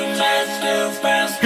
Let's do fast.